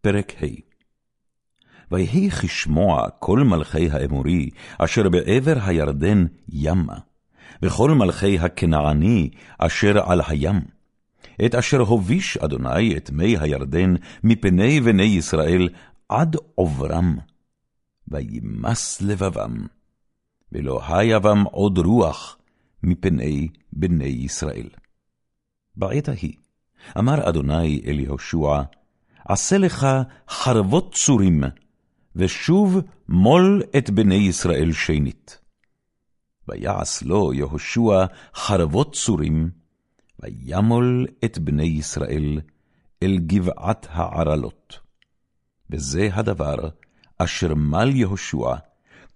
פרק ה' ויהי כשמוע כל מלכי האמורי, אשר בעבר הירדן ימה, וכל מלכי הכנעני, אשר על הים, את אשר הוביש אדוני את מי הירדן מפני בני ישראל עד עוברם, וימס לבבם, ולא היה בם עוד רוח מפני בני ישראל. בעת ההיא, אמר אדוני אל יהושע, עשה לך חרבות צורים, ושוב מול את בני ישראל שנית. ויעש לו יהושע חרבות צורים, וימול את בני ישראל אל גבעת הערלות. וזה הדבר אשר מל יהושע,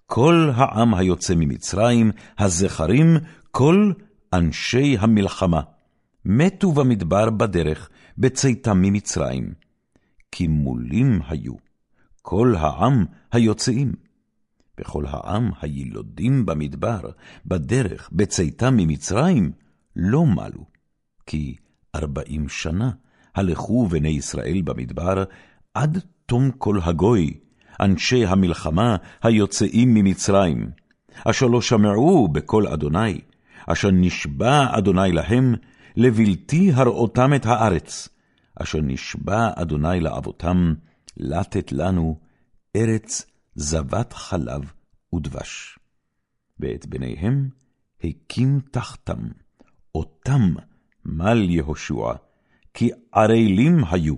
כל העם היוצא ממצרים, הזכרים, כל אנשי המלחמה, מתו במדבר בדרך, בצאתם ממצרים. כי מולים היו כל העם היוצאים. וכל העם הילודים במדבר, בדרך, בצאתם ממצרים, לא מלו. כי ארבעים שנה הלכו בני ישראל במדבר, עד תום כל הגוי, אנשי המלחמה היוצאים ממצרים, אשר לא שמעו בקול אדוני, אשר נשבע אדוני להם, לבלתי הראותם את הארץ, אשר נשבע אדוני לאבותם, לתת לנו ארץ זבת חלב ודבש. ואת בניהם הקים תחתם, אותם מל יהושע, כי ערלים היו,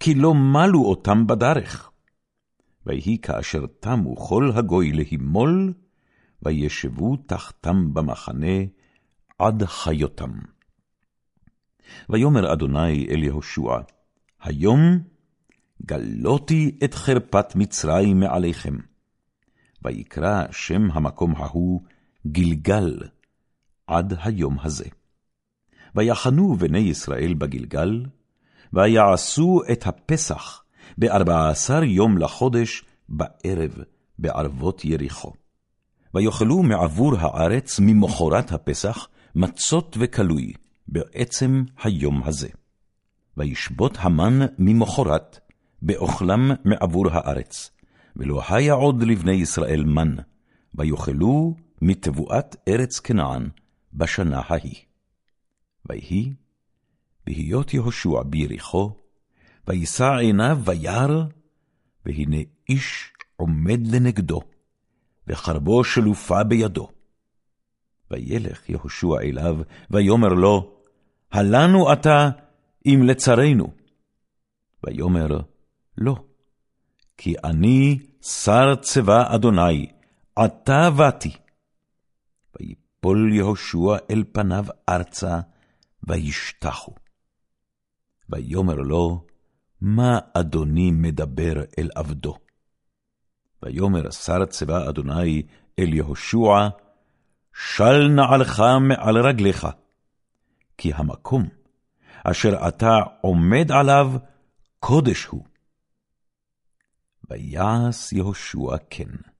כי לא מלו אותם בדרך. ויהי כאשר תמו כל הגוי להימול, וישבו תחתם במחנה עד חיותם. ויאמר אדוני אל יהושע, היום גלותי את חרפת מצרים מעליכם. ויקרא שם המקום ההוא גלגל עד היום הזה. ויחנו בני ישראל בגלגל, ויעשו את הפסח בארבע עשר יום לחודש בערב בערבות יריחו. ויאכלו מעבור הארץ ממחרת הפסח מצות וכלוי, בעצם היום הזה. וישבות המן ממחרת, באוכלם מעבור הארץ, ולא היה עוד לבני ישראל מן, ויאכלו מתבואת ארץ כנען בשנה ההיא. ויהי, בהיות יהושע ביריחו, וישא עיניו וירא, והנה איש עומד לנגדו, וחרבו שלופה בידו. וילך יהושע אליו, ויאמר לו, הלנו אתה אם לצרינו. ויאמר, לא, כי אני שר צבא אדוני, עתה באתי. ויפול יהושע אל פניו ארצה, וישתחו. ויאמר לו, מה אדוני מדבר אל עבדו? ויאמר שר צבא אדוני אל יהושע, של נעלך מעל רגליך, כי המקום אשר אתה עומד עליו, קודש הוא. ויעש יהושע כן.